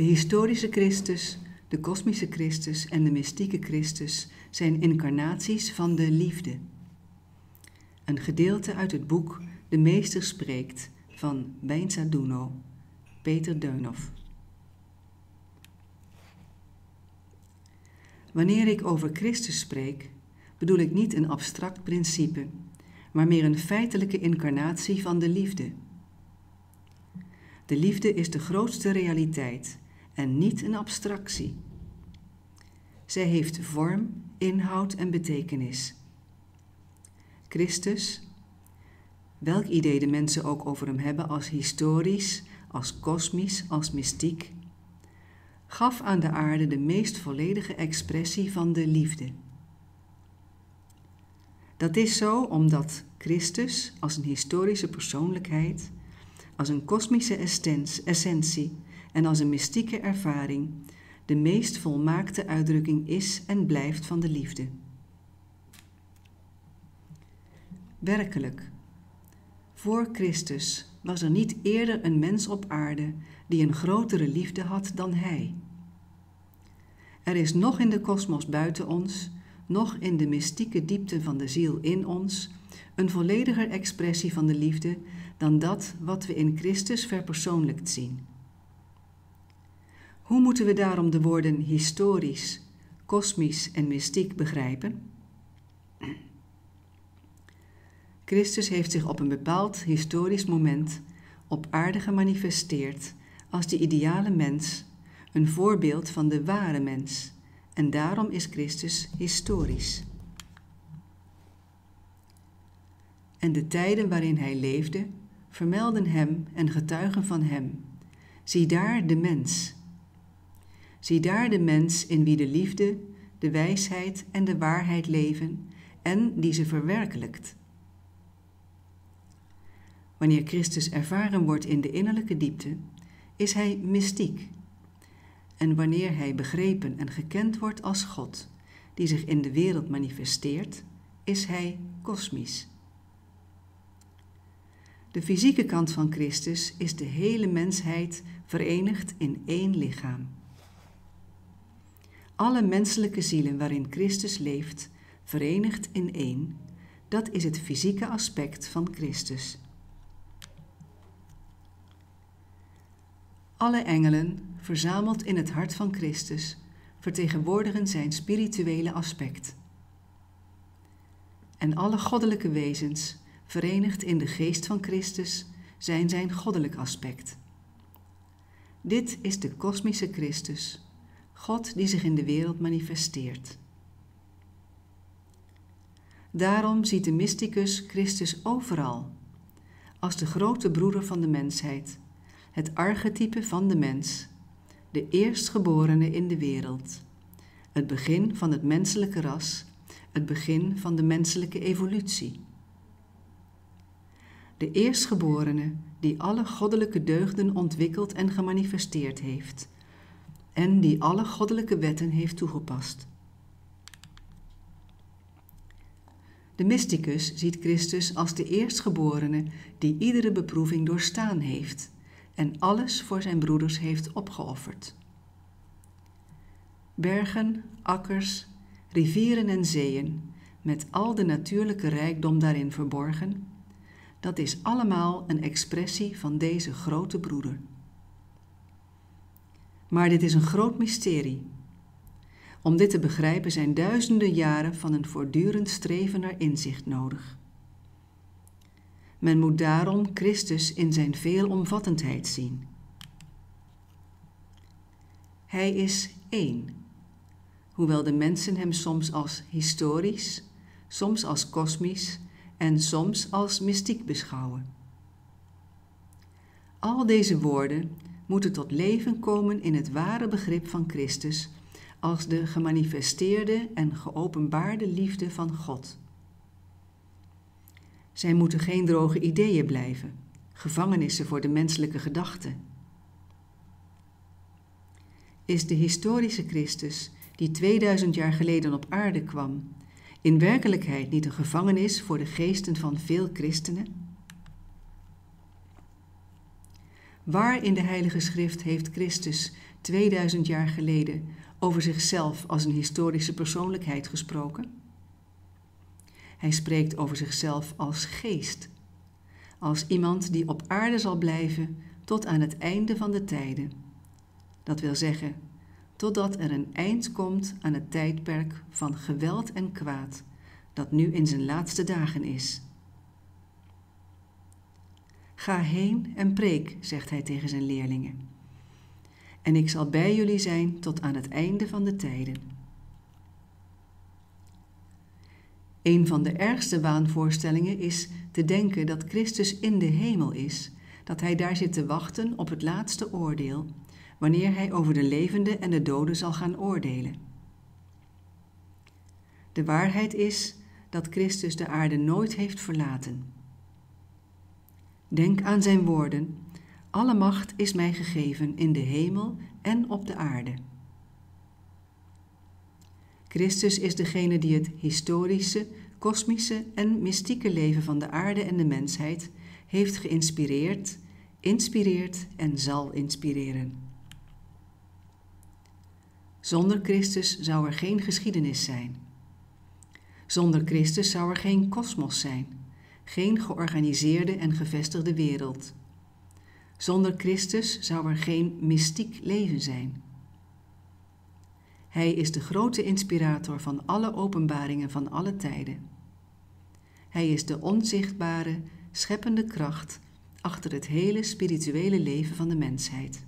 De historische Christus, de kosmische Christus en de mystieke Christus zijn incarnaties van de liefde. Een gedeelte uit het boek De Meester spreekt van Duno, Peter Deunhoff. Wanneer ik over Christus spreek, bedoel ik niet een abstract principe, maar meer een feitelijke incarnatie van de liefde. De liefde is de grootste realiteit en niet een abstractie. Zij heeft vorm, inhoud en betekenis. Christus, welk idee de mensen ook over hem hebben als historisch, als kosmisch, als mystiek, gaf aan de aarde de meest volledige expressie van de liefde. Dat is zo omdat Christus als een historische persoonlijkheid, als een kosmische essentie en als een mystieke ervaring de meest volmaakte uitdrukking is en blijft van de liefde. Werkelijk, voor Christus was er niet eerder een mens op aarde die een grotere liefde had dan Hij. Er is nog in de kosmos buiten ons, nog in de mystieke diepte van de ziel in ons, een vollediger expressie van de liefde dan dat wat we in Christus verpersoonlijkt zien. Hoe moeten we daarom de woorden historisch, kosmisch en mystiek begrijpen? Christus heeft zich op een bepaald historisch moment op aarde gemanifesteerd als de ideale mens, een voorbeeld van de ware mens, en daarom is Christus historisch. En de tijden waarin hij leefde vermelden hem en getuigen van hem. Zie daar de mens. Zie daar de mens in wie de liefde, de wijsheid en de waarheid leven en die ze verwerkelijkt. Wanneer Christus ervaren wordt in de innerlijke diepte, is hij mystiek. En wanneer hij begrepen en gekend wordt als God, die zich in de wereld manifesteert, is hij kosmisch. De fysieke kant van Christus is de hele mensheid verenigd in één lichaam. Alle menselijke zielen waarin Christus leeft, verenigd in één, dat is het fysieke aspect van Christus. Alle engelen, verzameld in het hart van Christus, vertegenwoordigen zijn spirituele aspect. En alle goddelijke wezens, verenigd in de geest van Christus, zijn zijn goddelijk aspect. Dit is de kosmische Christus, God die zich in de wereld manifesteert. Daarom ziet de mysticus Christus overal, als de grote broeder van de mensheid, het archetype van de mens, de eerstgeborene in de wereld, het begin van het menselijke ras, het begin van de menselijke evolutie de eerstgeborene die alle goddelijke deugden ontwikkeld en gemanifesteerd heeft, en die alle goddelijke wetten heeft toegepast. De mysticus ziet Christus als de eerstgeborene die iedere beproeving doorstaan heeft en alles voor zijn broeders heeft opgeofferd. Bergen, akkers, rivieren en zeeën, met al de natuurlijke rijkdom daarin verborgen, dat is allemaal een expressie van deze grote broeder. Maar dit is een groot mysterie. Om dit te begrijpen zijn duizenden jaren van een voortdurend streven naar inzicht nodig. Men moet daarom Christus in zijn veelomvattendheid zien. Hij is één, hoewel de mensen hem soms als historisch, soms als kosmisch en soms als mystiek beschouwen. Al deze woorden moeten tot leven komen in het ware begrip van Christus als de gemanifesteerde en geopenbaarde liefde van God. Zij moeten geen droge ideeën blijven, gevangenissen voor de menselijke gedachte. Is de historische Christus, die 2000 jaar geleden op aarde kwam, in werkelijkheid niet een gevangenis voor de geesten van veel christenen? Waar in de Heilige Schrift heeft Christus 2000 jaar geleden over zichzelf als een historische persoonlijkheid gesproken? Hij spreekt over zichzelf als geest, als iemand die op aarde zal blijven tot aan het einde van de tijden. Dat wil zeggen, totdat er een eind komt aan het tijdperk van geweld en kwaad, dat nu in zijn laatste dagen is. Ga heen en preek, zegt hij tegen zijn leerlingen. En ik zal bij jullie zijn tot aan het einde van de tijden. Een van de ergste waanvoorstellingen is te denken dat Christus in de hemel is, dat hij daar zit te wachten op het laatste oordeel, wanneer hij over de levenden en de doden zal gaan oordelen. De waarheid is dat Christus de aarde nooit heeft verlaten. Denk aan zijn woorden: Alle macht is mij gegeven in de hemel en op de aarde. Christus is degene die het historische, kosmische en mystieke leven van de aarde en de mensheid heeft geïnspireerd, inspireert en zal inspireren. Zonder Christus zou er geen geschiedenis zijn. Zonder Christus zou er geen kosmos zijn, geen georganiseerde en gevestigde wereld. Zonder Christus zou er geen mystiek leven zijn. Hij is de grote inspirator van alle openbaringen van alle tijden. Hij is de onzichtbare, scheppende kracht achter het hele spirituele leven van de mensheid.